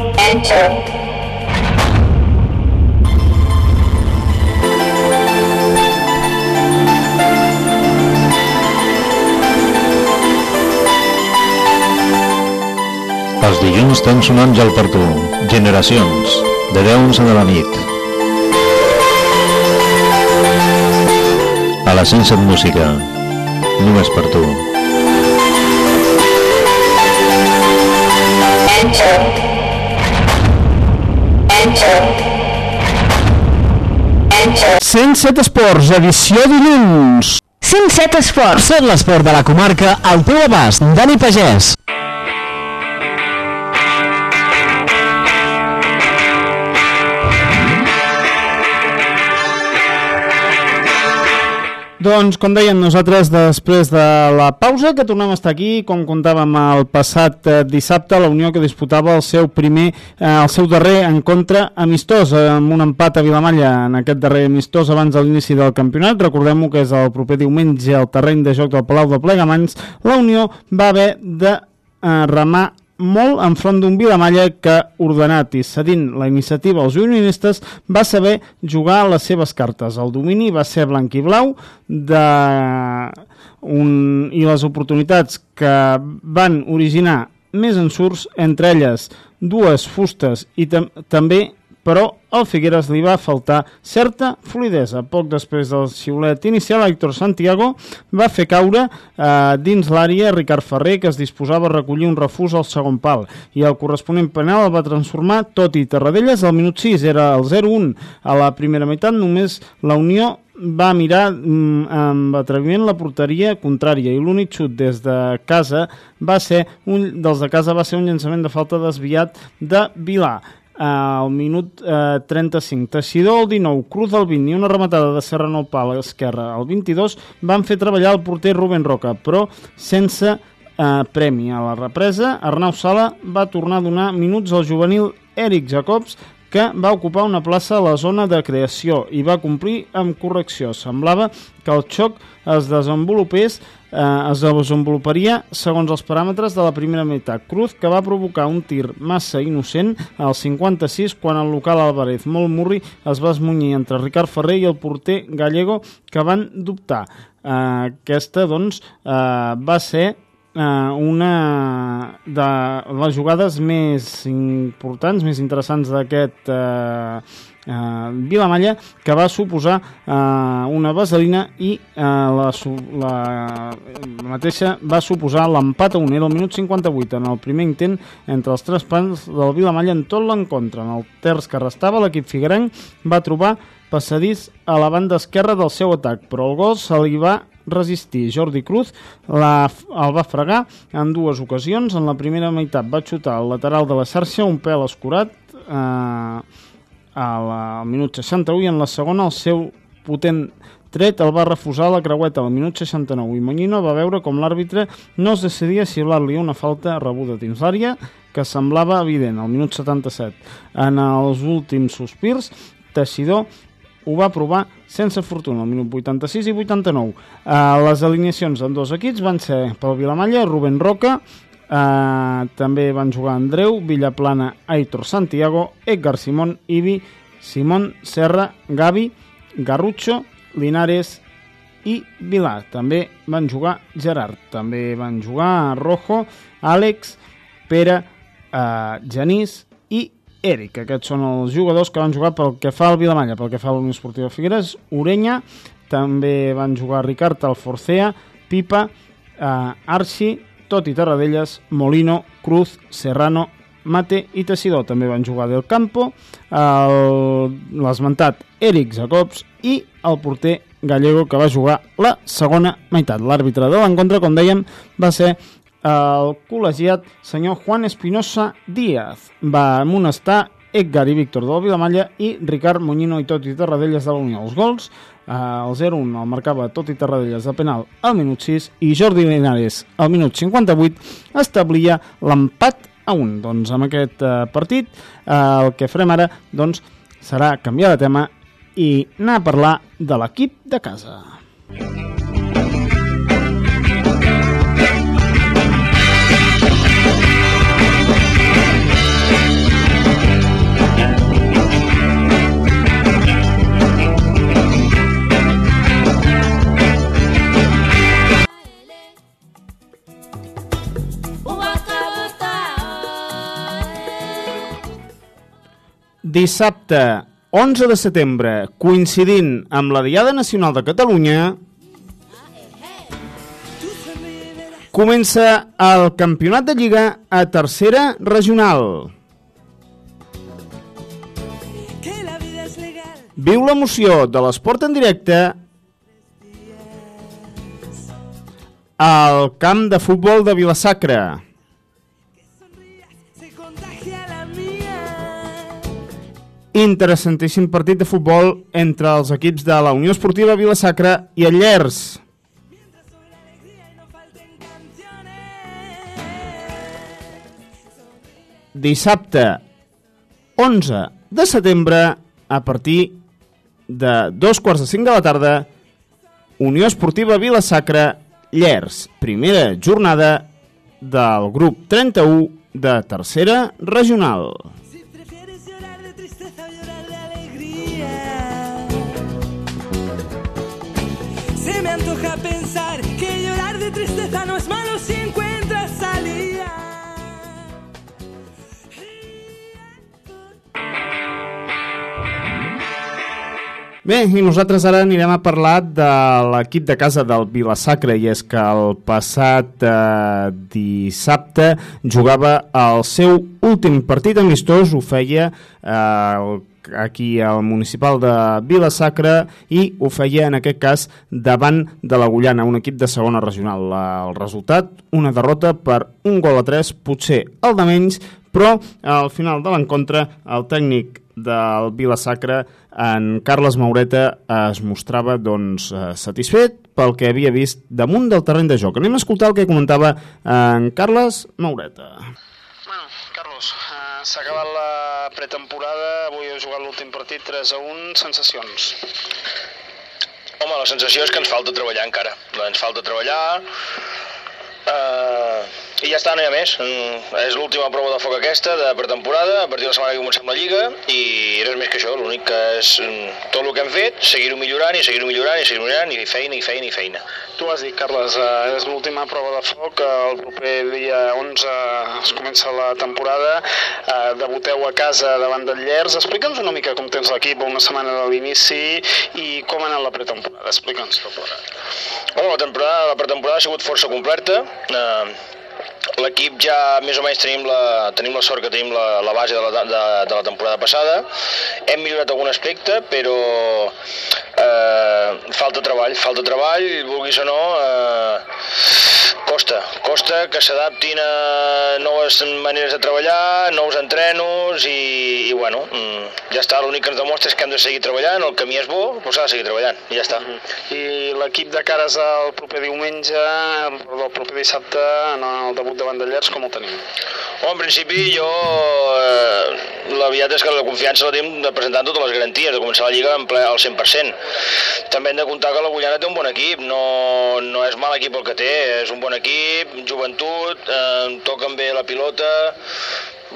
Enter. Els dilluns tens un àngel per tu. Generacions, de 10 a de la nit. A la Sense Música, només per tu. Enter. Enter. Enter. 107 Esports, edició dilluns. 107 Esports. Tot l'esport de la comarca al teu abast. Dani Pagès. Doncs, com dèiem nosaltres, després de la pausa, que tornem a estar aquí, com contàvem el passat eh, dissabte, la Unió que disputava el seu primer, eh, el seu darrer encontre amistós, amb un empat a Vilamalla en aquest darrer amistós abans de l'inici del campionat. Recordem-ho que és el proper diumenge al terreny de joc del Palau de Plegamans. La Unió va haver de eh, remar molt enfront d'un Vilamalla que, ordenat i cedint la iniciativa als unionistes, va saber jugar les seves cartes. El domini va ser blanc i blau de un... i les oportunitats que van originar més ensurts, entre elles dues fustes i tam també però al Figueres li va faltar certa fluidesa. Poc després del xiulet inicial, Héctor Santiago va fer caure eh, dins l'àrea Ricard Ferrer, que es disposava a recollir un refús al segon pal, i el corresponent penal el va transformar tot i Terradelles. Al minut 6 era el 0-1 a la primera meitat, només la Unió va mirar mm, amb atreviment la porteria contrària i l'únic xut des de casa va ser un dels de casa va ser un llançament de falta desviat de Vilà al minut eh, 35. Teixidor al 19, Cruz al 20 i una rematada de Serrano al pal l'esquerra al 22 van fer treballar el porter Rubén Roca, però sense eh, premi. A la represa, Arnau Sala va tornar a donar minuts al juvenil Eric Jacobs, que va ocupar una plaça a la zona de creació i va complir amb correcció. Semblava que el xoc es desenvolupés eh, es desenvoluparia segons els paràmetres de la primera meitat. Cruz, que va provocar un tir massa innocent al 56 quan el local Álvarez molt murri es va esmunyir entre Ricard Ferrer i el porter gallego que van dubtar. Eh, aquesta, doncs, eh, va ser eh, una de les jugades més importants, més interessants d'aquest eh, eh, Vilamalla, que va suposar eh, una vaselina i eh, la, la, la mateixa va suposar l'empat a un era al minut 58 en el primer intent entre els tres pans del Vilamalla en tot l'encontre. En el terç que restava, l'equip figuerenc va trobar passadís a la banda esquerra del seu atac, però el gol se li va resistir. Jordi Cruz la, el va fregar en dues ocasions. En la primera meitat va xutar al lateral de la xarxa un pèl escurat eh, al minut 61 i en la segona el seu potent tret el va refusar la creueta al minut 69 i Moñino va veure com l'àrbitre no es decidia si li una falta rebuda dins l'àrea que semblava evident al minut 77. En els últims sospirs, Teixidor ho va provar sense fortuna, al minut 86 i 89. Uh, les alineacions en dos equips van ser pel Vilamalla, Rubén Roca, uh, també van jugar Andreu, Villaplana, Aitor Santiago, Edgar Simón, Ibi, Simón, Serra, Gavi, Garrucho, Linares i Vilar. També van jugar Gerard, també van jugar Rojo, Àlex, Pere, uh, Genís i Eric. Aquests són els jugadors que van jugar pel que fa al Vilamalla, pel que fa a l'Unió Esportiva Figueres, Orenya, també van jugar Ricard Alforcea, Pipa, eh, Arxi, tot i Terradelles, Molino, Cruz, Serrano, Mate i Tessidor. També van jugar Del Campo, l'esmentat Eric Jacobs i el porter Gallego que va jugar la segona meitat. L'àrbitre de l'encontre, com dèiem, va ser el col·legiat senyor Juan Espinosa Díaz. Va amonestar Edgar i Víctor de la Vilamalla i Ricard Moñino i Tot i Terradelles de la Unió. Els gols, el 0-1 el marcava Tot i Terradelles de penal al minut 6 i Jordi Linares al minut 58 establia l'empat a 1. Doncs amb aquest eh, partit eh, el que farem ara doncs, serà canviar de tema i anar a parlar de l'equip de casa. Dissabte 11 de setembre, coincidint amb la Diada Nacional de Catalunya, comença el Campionat de Lliga a tercera regional. Viu l'emoció de l'esport en directe al camp de futbol de Vilasacra. Interessantíssim partit de futbol entre els equips de la Unió Esportiva Vilasacra i el Llers. Dissabte 11 de setembre a partir de dos quarts de cinc de la tarda Unió Esportiva Vilasacra Llers, primera jornada del grup 31 de tercera regional. Antoja pensar que llorar de tristeza no es malo si encuentras salida. Bé, i nosaltres ara anirem a parlar de l'equip de casa del Vilasacre i és que el passat eh, dissabte jugava el seu últim partit amistós, ho feia eh, aquí al municipal de Vilasacre i ho feia en aquest cas davant de la Gullana, un equip de segona regional. El resultat, una derrota per un gol a tres, potser el de menys, però al final de l'encontre el tècnic del Vilasacre en Carles Maureta es mostrava doncs, eh, satisfet pel que havia vist damunt del terreny de joc. Anem a escoltar el que comentava en Carles Maureta. Eh, s'ha acabat la pretemporada, avui heu jugat l'últim partit 3 a 1, sensacions? Home, la sensació és que ens falta treballar encara. Ens falta treballar, Uh, I ja està, no hi ha més. Mm, és l'última prova de foc aquesta, de pretemporada, a partir de la setmana que comencem la Lliga, i res més que això, l'únic que és mm, tot el que hem fet, seguir-ho millorant, i seguir-ho millorant, i seguir-ho millorant, i feina, i feina, i feina. Tu has dit, Carles, eh, és l'última prova de foc, eh, el proper dia 11 es comença la temporada, eh, debuteu a casa davant del Llers. Explica'ns una mica com tens l'equip una setmana de l'inici i com ha anat la pretemporada. Explica'ns. Bueno, la, temporada, la pretemporada ha sigut força completa. Eh, L'equip ja més o menys tenim la, tenim la sort que tenim la, la base de la, de, de la temporada passada. Hem millorat algun aspecte, però eh, falta treball, falta treball, vulguis o no, eh, costa, costa que s'adaptin a noves maneres de treballar, nous entrenos i, i bueno, mm, ja està, l'únic que ens demostra és que hem de seguir treballant, el camí és bo, però s'ha de seguir treballant, i ja està. I l'equip de cares al proper diumenge, perdó, el proper dissabte, en el debut de Llers, com el tenim? Home, en principi jo, eh, la veritat és que la confiança la tenim de presentar totes les garanties, de començar la Lliga en ple al 100%. També hem de comptar que la Gullana té un bon equip, no, no és mal equip el que té, és un bon equip, joventut, eh, toquen bé la pilota,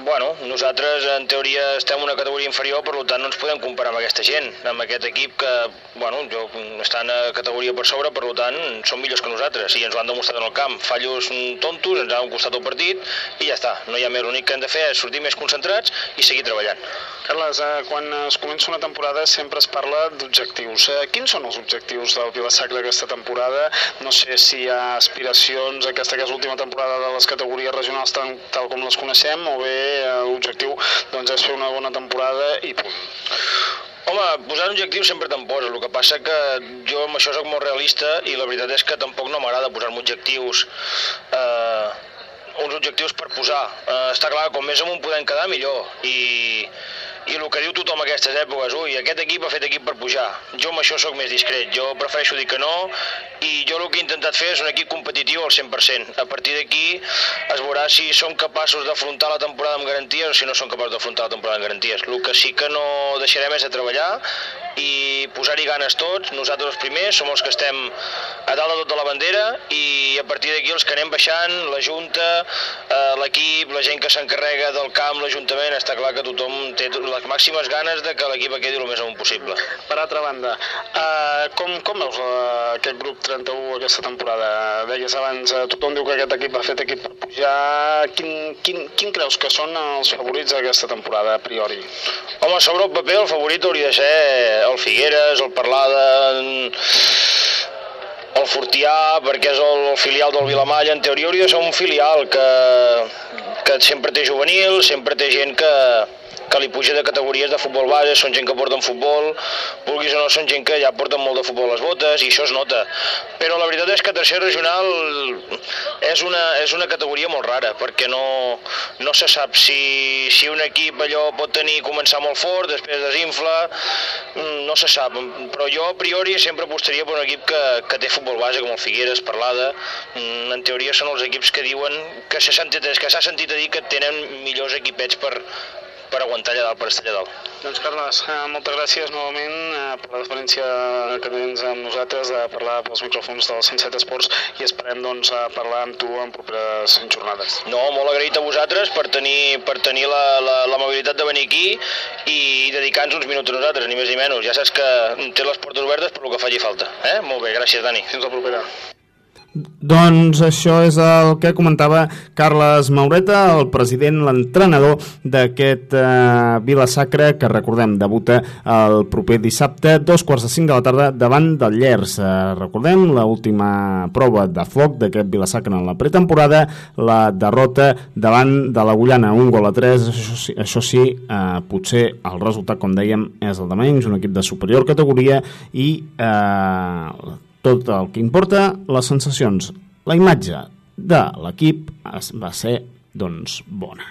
Bueno, nosaltres en teoria estem en una categoria inferior, per tant no ens podem comparar amb aquesta gent, amb aquest equip que, bueno, jo, estan a categoria per sobre, per tant són millors que nosaltres i ens ho han demostrat en el camp. Fallos tontos, ens han costat el partit i ja està, no hi ha més. L'únic que hem de fer és sortir més concentrats i seguir treballant. Carles, eh, quan es comença una temporada sempre es parla d'objectius. Eh, quins són els objectius del Vilasacre d'aquesta temporada? No sé si hi ha aspiracions aquesta que és l'última temporada de les categories regionals tal, tal com les coneixem o bé l'objectiu doncs, és fer una bona temporada i punt. Home, posar un objectiu sempre te'n poses, el que passa que jo amb això soc molt realista i la veritat és que tampoc no m'agrada posar-me objectius eh, uns objectius per posar. Eh, està clar, com més amunt podem quedar, millor. I, i el que diu tothom a aquestes èpoques, ui, aquest equip ha fet equip per pujar. Jo amb això sóc més discret, jo prefereixo dir que no, i jo el que he intentat fer és un equip competitiu al 100%. A partir d'aquí es veurà si som capaços d'afrontar la temporada amb garanties o si no som capaços d'afrontar la temporada amb garanties. El que sí que no deixarem és de treballar i posar-hi ganes tots, nosaltres els primers som els que estem a dalt de tot de la bandera i a partir d'aquí els que anem baixant, la Junta, eh, l'equip, la gent que s'encarrega del camp, l'Ajuntament, està clar que tothom té les màximes ganes de que l'equip quedi el més amunt possible. Per altra banda, uh, com, com veus uh, aquest grup 31 aquesta temporada? Deies abans, uh, tothom diu que aquest equip ha fet equip per pujar. Quin, quin, quin creus que són els favorits d'aquesta temporada, a priori? Home, sobre el paper el favorit hauria de ser el Figueres, el Parlada, el Fortià, perquè és el, el filial del Vilamalla, en teoria hauria de ser un filial que, que sempre té juvenil, sempre té gent que, que li puja de categories de futbol base, són gent que porten futbol, vulguis o no, són gent que ja porten molt de futbol a les botes i això es nota. Però la veritat és que tercer regional és una, és una categoria molt rara, perquè no, no se sap si, si un equip allò pot tenir començar molt fort, després desinfla, mm, no se sap, però jo a priori sempre apostaria per un equip que, que té futbol base, com el Figueres, Parlada, mm, en teoria són els equips que diuen que s'ha sentit, que sentit a dir que tenen millors equipets per, per aguantar allà dalt, per estar allà dalt. Doncs Carles, eh, moltes gràcies novament eh, per la deferència que tens amb nosaltres de parlar pels micròfons del 107 Esports i esperem doncs, parlar amb tu en properes jornades. No, molt agraït a vosaltres per tenir, per tenir la, la, la mobilitat de venir aquí i dedicar-nos uns minuts a nosaltres, ni més ni menys. Ja saps que té les portes obertes per el que faci falta. Eh? Molt bé, gràcies Dani. Fins la propera. Doncs això és el que comentava Carles Maureta, el president, l'entrenador d'aquest eh, Vila Sacra, que recordem, debuta el proper dissabte, dos quarts de cinc de la tarda, davant del Llers. Eh, recordem, l'última prova de foc d'aquest Vila Sacra en la pretemporada, la derrota davant de la Gullana, un gol a tres, això sí, això sí eh, potser el resultat, com dèiem, és el de menys, un equip de superior categoria i eh, tot el que importa, les sensacions, la imatge de l'equip va ser, doncs, bona.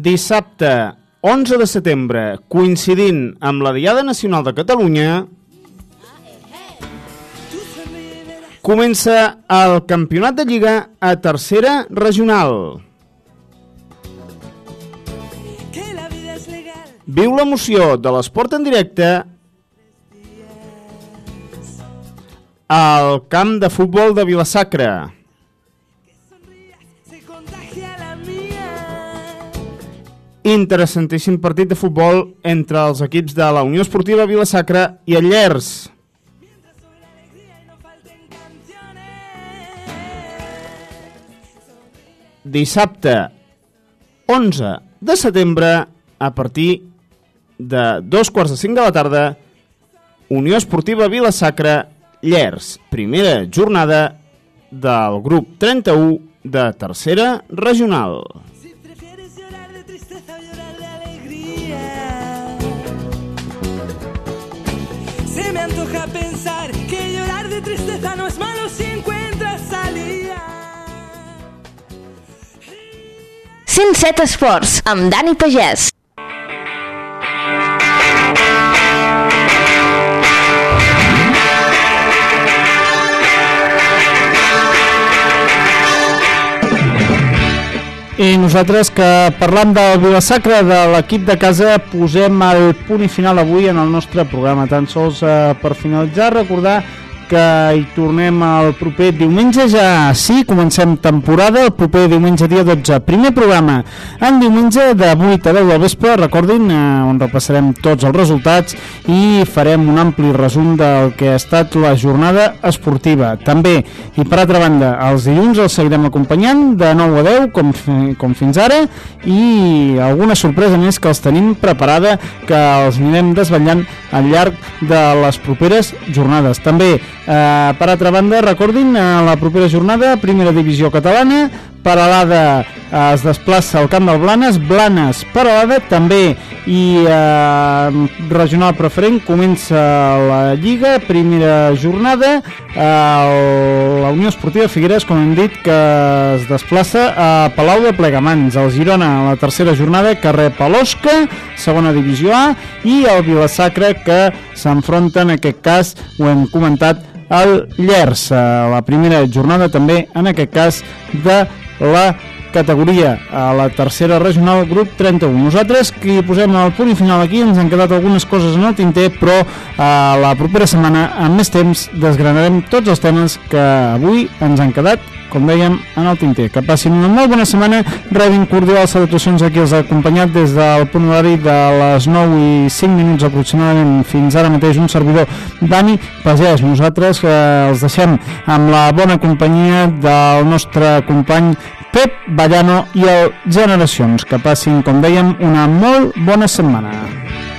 Dissabte 11 de setembre, coincidint amb la Diada Nacional de Catalunya, comença el Campionat de Lliga a tercera regional. Viu l'emoció de l'esport en directe al camp de futbol de Vilasacra. Interessantíssim partit de futbol entre els equips de la Unió Esportiva Vilasacra i el Llers. Dissabte 11 de setembre a partir de dos quarts de cinc de la tarda Unió Esportiva Vilasacra Llers, primera jornada del grup 31 de tercera regional. De tristeza no es malo si encuentras salida. 107 Esports, amb Dani Pagès. I nosaltres que parlant del Vilasacra de l'equip de casa posem el punt i final avui en el nostre programa. Tan sols eh, per finalitzar recordar que hi tornem el proper diumenge, ja sí, comencem temporada, el proper diumenge dia 12, primer programa, en diumenge de 8 a 10 del vespre, recordin, eh, on repassarem tots els resultats i farem un ampli resum del que ha estat la jornada esportiva. També, i per altra banda, els dilluns els seguirem acompanyant de 9 a 10, com, com fins ara, i alguna sorpresa més que els tenim preparada, que els anirem desvetllant al llarg de les properes jornades. També, Eh, per altra banda, recordin, a la propera jornada, primera divisió catalana, Paralada eh, es desplaça al camp del Blanes, Blanes, Paralada també i eh, regional preferent comença la Lliga, primera jornada eh, la Unió Esportiva Figueres, com hem dit que es desplaça a Palau de Plegamans el Girona la tercera jornada carrer Palosca, segona divisió A i el Vilasacra que s'enfronta en aquest cas, ho hem comentat el Llers, a la primera jornada també en aquest cas de la categoria a la tercera regional grup 31 nosaltres que hi posem el punt final aquí ens han quedat algunes coses en el tinter però a la propera setmana amb més temps desgranarem tots els temes que avui ens han quedat com dèiem, en el tinter. Que passin una molt bona setmana, rebin cordials salutacions aquí els ha acompanyat des del punt horari de les 9 i 5 minuts aproximadament fins ara mateix un servidor Dani Pagès. Nosaltres eh, els deixem amb la bona companyia del nostre company Pep Ballano i el Generacions. Que passin, com dèiem, una molt bona setmana.